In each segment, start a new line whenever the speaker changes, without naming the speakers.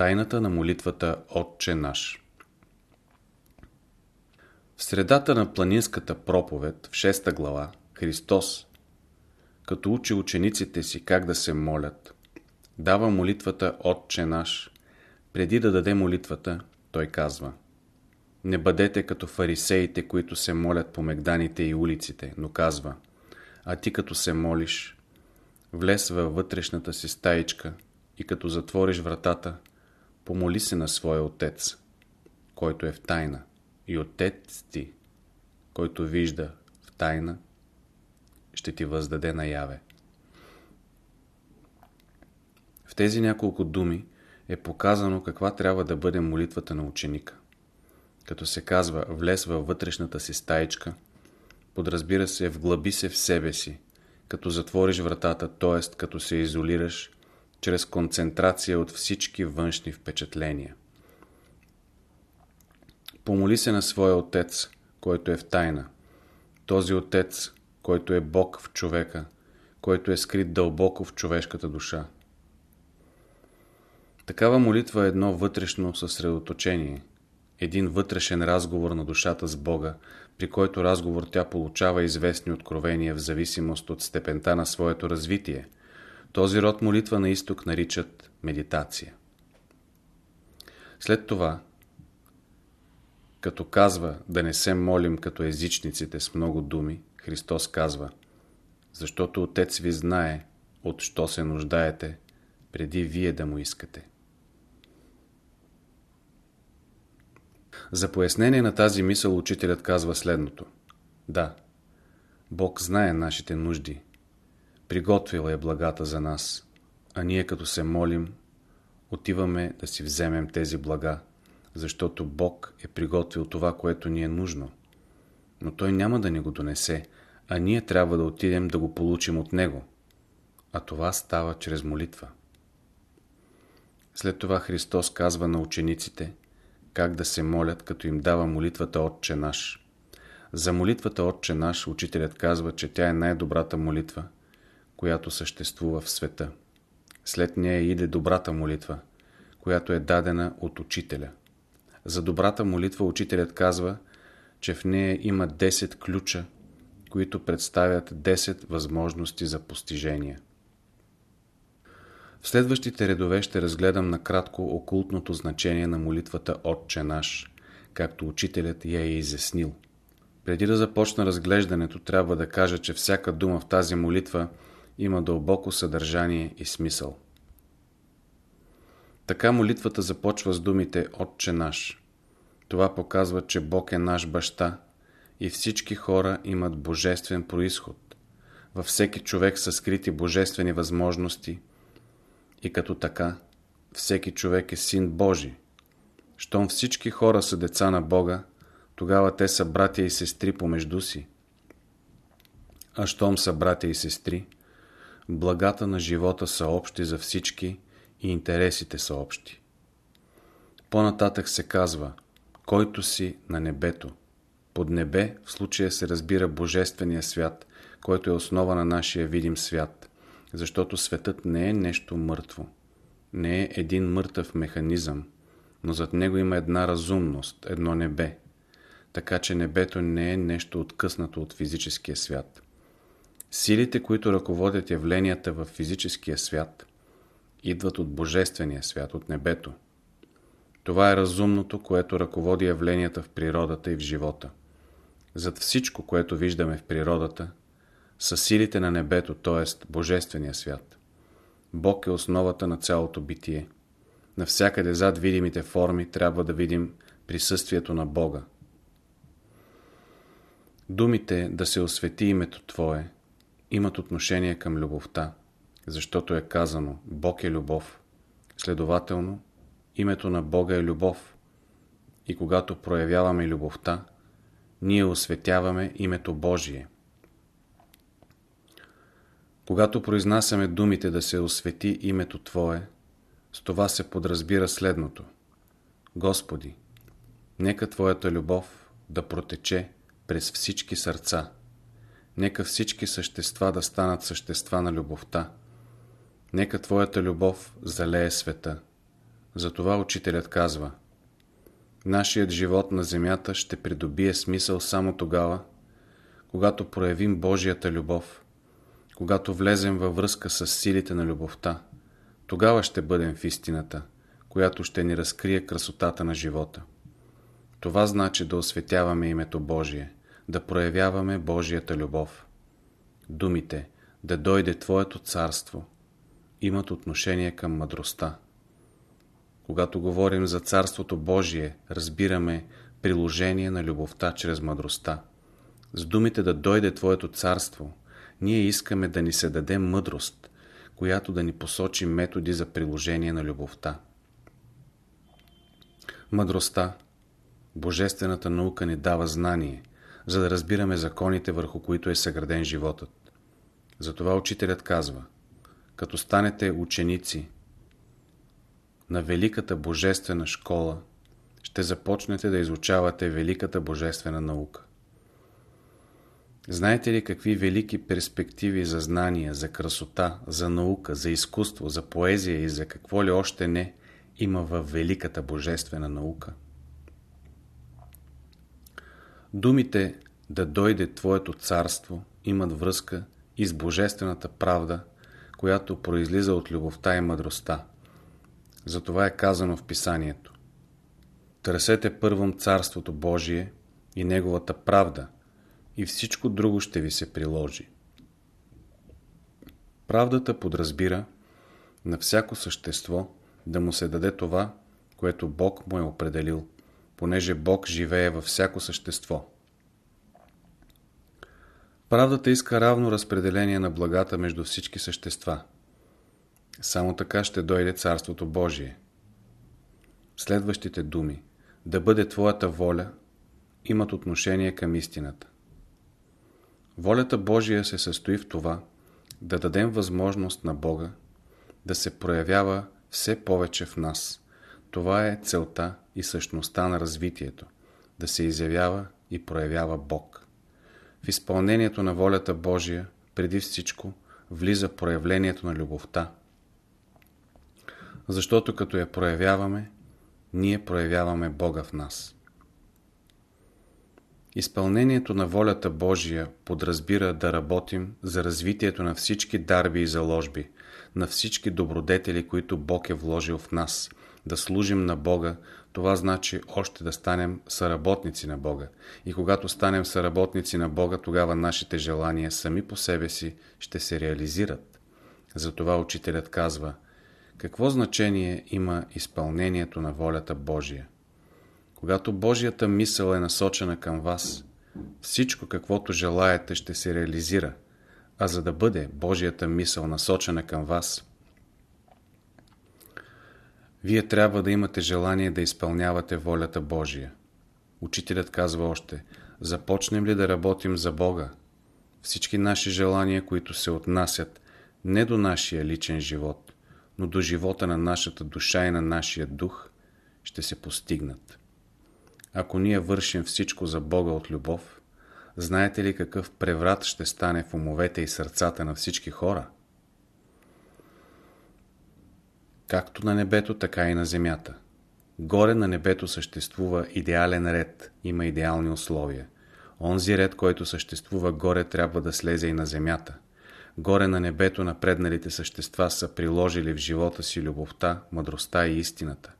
Тайната на молитвата Отче наш В средата на планинската проповед, в 6 глава, Христос, като учи учениците си как да се молят, дава молитвата Отче наш. Преди да даде молитвата, той казва Не бъдете като фарисеите, които се молят по мегданите и улиците, но казва А ти като се молиш, влез във вътрешната си стаичка и като затвориш вратата, помоли се на своя Отец, който е в тайна, и Отец ти, който вижда в тайна, ще ти въздаде наяве. В тези няколко думи е показано каква трябва да бъде молитвата на ученика. Като се казва влез във вътрешната си стаичка, подразбира се вглъби се в себе си, като затвориш вратата, т.е. като се изолираш чрез концентрация от всички външни впечатления. Помоли се на своя Отец, който е в тайна. Този Отец, който е Бог в човека, който е скрит дълбоко в човешката душа. Такава молитва е едно вътрешно съсредоточение, един вътрешен разговор на душата с Бога, при който разговор тя получава известни откровения в зависимост от степента на своето развитие – този род молитва на изток наричат медитация. След това, като казва да не се молим като езичниците с много думи, Христос казва Защото Отец ви знае от що се нуждаете, преди вие да му искате. За пояснение на тази мисъл учителят казва следното. Да, Бог знае нашите нужди, Приготвил е благата за нас, а ние като се молим, отиваме да си вземем тези блага, защото Бог е приготвил това, което ни е нужно. Но Той няма да ни го донесе, а ние трябва да отидем да го получим от Него. А това става чрез молитва. След това Христос казва на учениците как да се молят, като им дава молитвата Отче наш. За молитвата Отче наш учителят казва, че тя е най-добрата молитва – която съществува в света. След нея иде добрата молитва, която е дадена от учителя. За добрата молитва учителят казва, че в нея има 10 ключа, които представят 10 възможности за постижение. В следващите редове ще разгледам накратко окултното значение на молитвата Отче наш, както учителят я е изяснил. Преди да започна разглеждането, трябва да кажа, че всяка дума в тази молитва – има дълбоко съдържание и смисъл. Така молитвата започва с думите Отче наш. Това показва, че Бог е наш баща и всички хора имат божествен происход. Във всеки човек са скрити божествени възможности и като така всеки човек е син Божий. Щом всички хора са деца на Бога, тогава те са братя и сестри помежду си. А щом са братя и сестри, Благата на живота са общи за всички и интересите са общи. По-нататък се казва, който си на небето. Под небе в случая се разбира Божествения свят, който е основа на нашия видим свят, защото светът не е нещо мъртво. Не е един мъртъв механизъм, но зад него има една разумност, едно небе. Така че небето не е нещо откъснато от физическия свят. Силите, които ръководят явленията в физическия свят, идват от Божествения свят, от небето. Това е разумното, което ръководи явленията в природата и в живота. Зад всичко, което виждаме в природата, са силите на небето, т.е. Божествения свят. Бог е основата на цялото битие. Навсякъде зад видимите форми трябва да видим присъствието на Бога. Думите да се освети името Твое имат отношение към любовта, защото е казано Бог е любов. Следователно, името на Бога е любов. И когато проявяваме любовта, ние осветяваме името Божие. Когато произнасяме думите да се освети името Твое, с това се подразбира следното. Господи, нека Твоята любов да протече през всички сърца. Нека всички същества да станат същества на любовта. Нека Твоята любов залее света. Затова учителят казва Нашият живот на земята ще придобие смисъл само тогава, когато проявим Божията любов, когато влезем във връзка с силите на любовта, тогава ще бъдем в истината, която ще ни разкрие красотата на живота. Това значи да осветяваме името Божие, да проявяваме Божията любов. Думите «Да дойде Твоето царство» имат отношение към мъдростта. Когато говорим за Царството Божие, разбираме приложение на любовта чрез мъдростта. С думите да дойде Твоето царство, ние искаме да ни се даде мъдрост, която да ни посочи методи за приложение на любовта. Мъдростта, божествената наука ни дава знание, за да разбираме законите, върху които е съграден животът. Затова учителят казва, като станете ученици на Великата Божествена школа, ще започнете да изучавате Великата Божествена наука. Знаете ли какви велики перспективи за знания, за красота, за наука, за изкуство, за поезия и за какво ли още не има в Великата Божествена наука? Думите «Да дойде Твоето царство» имат връзка и с Божествената правда, която произлиза от любовта и мъдростта. Затова е казано в писанието. Търсете първом Царството Божие и Неговата правда и всичко друго ще ви се приложи. Правдата подразбира на всяко същество да му се даде това, което Бог му е определил, понеже Бог живее във всяко същество. Правдата иска равно разпределение на благата между всички същества – само така ще дойде Царството Божие. Следващите думи да бъде Твоята воля имат отношение към истината. Волята Божия се състои в това да дадем възможност на Бога да се проявява все повече в нас. Това е целта и същността на развитието да се изявява и проявява Бог. В изпълнението на волята Божия преди всичко влиза проявлението на любовта, защото като я проявяваме, ние проявяваме Бога в нас. Изпълнението на волята Божия подразбира да работим за развитието на всички дарби и заложби, на всички добродетели, които Бог е вложил в нас. Да служим на Бога, това значи още да станем съработници на Бога. И когато станем съработници на Бога, тогава нашите желания сами по себе си ще се реализират. Затова учителят казва – какво значение има изпълнението на волята Божия? Когато Божията мисъл е насочена към вас, всичко каквото желаете ще се реализира, а за да бъде Божията мисъл насочена към вас, вие трябва да имате желание да изпълнявате волята Божия. Учителят казва още, започнем ли да работим за Бога, всички наши желания, които се отнасят не до нашия личен живот, но до живота на нашата душа и на нашия дух ще се постигнат. Ако ние вършим всичко за Бога от любов, знаете ли какъв преврат ще стане в умовете и сърцата на всички хора? Както на небето, така и на земята. Горе на небето съществува идеален ред, има идеални условия. Онзи ред, който съществува горе, трябва да слезе и на земята – Горе на небето напредналите същества са приложили в живота си любовта, мъдростта и истината.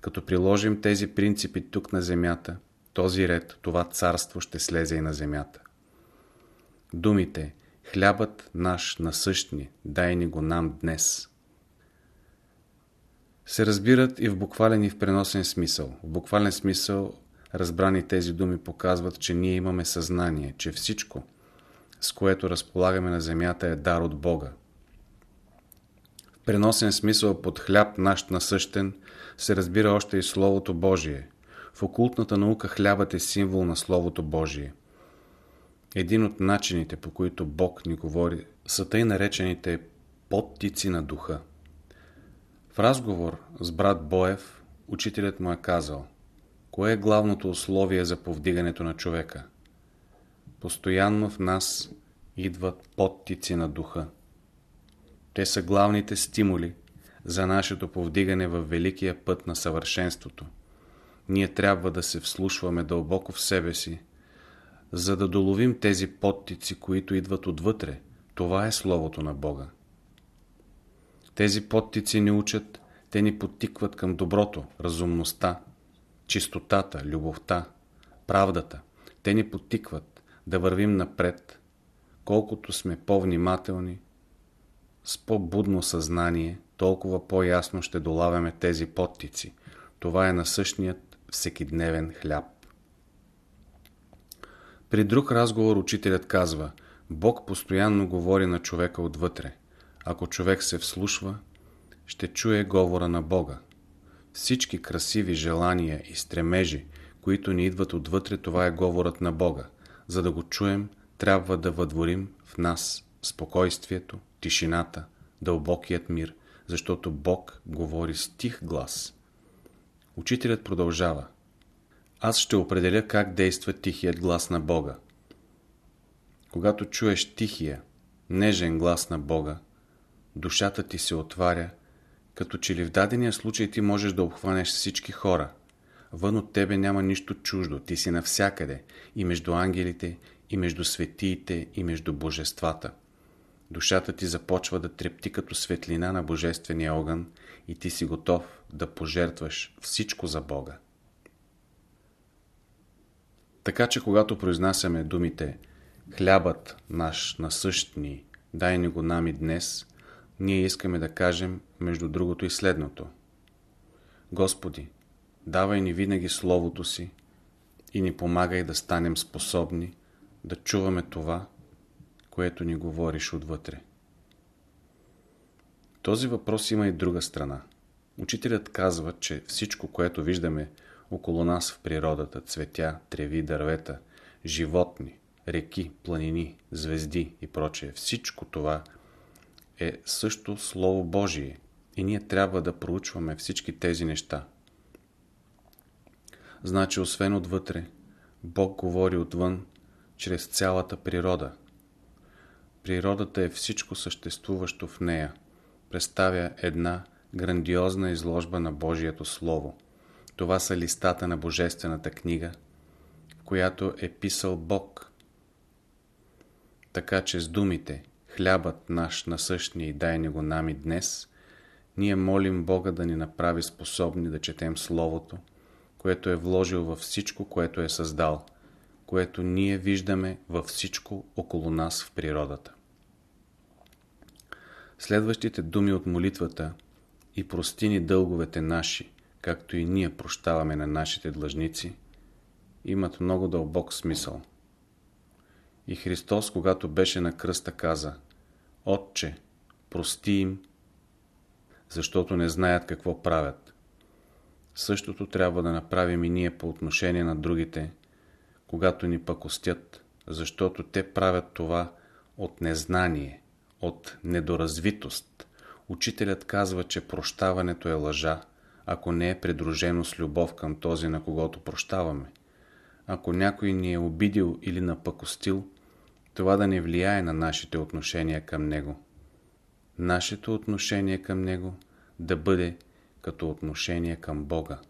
Като приложим тези принципи тук на земята, този ред, това царство ще слезе и на земята. Думите «Хлябът наш насъщни, дай ни го нам днес» се разбират и в буквален и в преносен смисъл. В буквален смисъл разбрани тези думи показват, че ние имаме съзнание, че всичко – с което разполагаме на земята е дар от Бога. В преносен смисъл под хляб наш насъщен се разбира още и Словото Божие. В окултната наука хлябът е символ на Словото Божие. Един от начините, по които Бог ни говори, са тъй наречените подтици на духа. В разговор с брат Боев, учителят му е казал, кое е главното условие за повдигането на човека – Постоянно в нас идват подтици на духа. Те са главните стимули, за нашето повдигане в великия път на съвършенството. Ние трябва да се вслушваме дълбоко в себе си, за да доловим тези подтици, които идват отвътре. Това е Словото на Бога. Тези подтици ни учат, те ни подтикват към доброто, разумността, чистотата, любовта, правдата. Те ни подтикват да вървим напред, колкото сме по-внимателни, с по-будно съзнание, толкова по-ясно ще долавяме тези подтици. Това е насъщният всекидневен хляб. При друг разговор учителят казва, Бог постоянно говори на човека отвътре. Ако човек се вслушва, ще чуе говора на Бога. Всички красиви желания и стремежи, които ни идват отвътре, това е говорът на Бога. За да го чуем, трябва да въдворим в нас спокойствието, тишината, дълбокият мир, защото Бог говори с тих глас. Учителят продължава. Аз ще определя как действа тихият глас на Бога. Когато чуеш тихия, нежен глас на Бога, душата ти се отваря, като че ли в дадения случай ти можеш да обхванеш всички хора. Вън от тебе няма нищо чуждо, ти си навсякъде, и между ангелите, и между светиите, и между божествата. Душата ти започва да трепти като светлина на божествения огън и ти си готов да пожертваш всичко за Бога. Така че когато произнасяме думите Хлябът наш насъщни, дай ни го нами днес, ние искаме да кажем между другото и следното. Господи, давай ни винаги Словото си и ни помагай да станем способни да чуваме това, което ни говориш отвътре. Този въпрос има и друга страна. Учителят казва, че всичко, което виждаме около нас в природата, цветя, треви, дървета, животни, реки, планини, звезди и прочее, всичко това е също Слово Божие и ние трябва да проучваме всички тези неща. Значи, освен отвътре, Бог говори отвън, чрез цялата природа. Природата е всичко съществуващо в нея. Представя една грандиозна изложба на Божието Слово. Това са листата на Божествената книга, в която е писал Бог. Така че с думите «Хлябът наш насъщни и дай ни го нами днес», ние молим Бога да ни направи способни да четем Словото, което е вложил във всичко, което е създал, което ние виждаме във всичко около нас в природата. Следващите думи от молитвата и прости ни дълговете наши, както и ние прощаваме на нашите длъжници, имат много дълбок смисъл. И Христос, когато беше на кръста, каза Отче, прости им, защото не знаят какво правят. Същото трябва да направим и ние по отношение на другите, когато ни пакостят, защото те правят това от незнание, от недоразвитост. Учителят казва, че прощаването е лъжа, ако не е придружено с любов към този, на когото прощаваме. Ако някой ни е обидил или напакостил, това да не влияе на нашите отношения към него. Нашето отношение към него да бъде като отношение към Бога.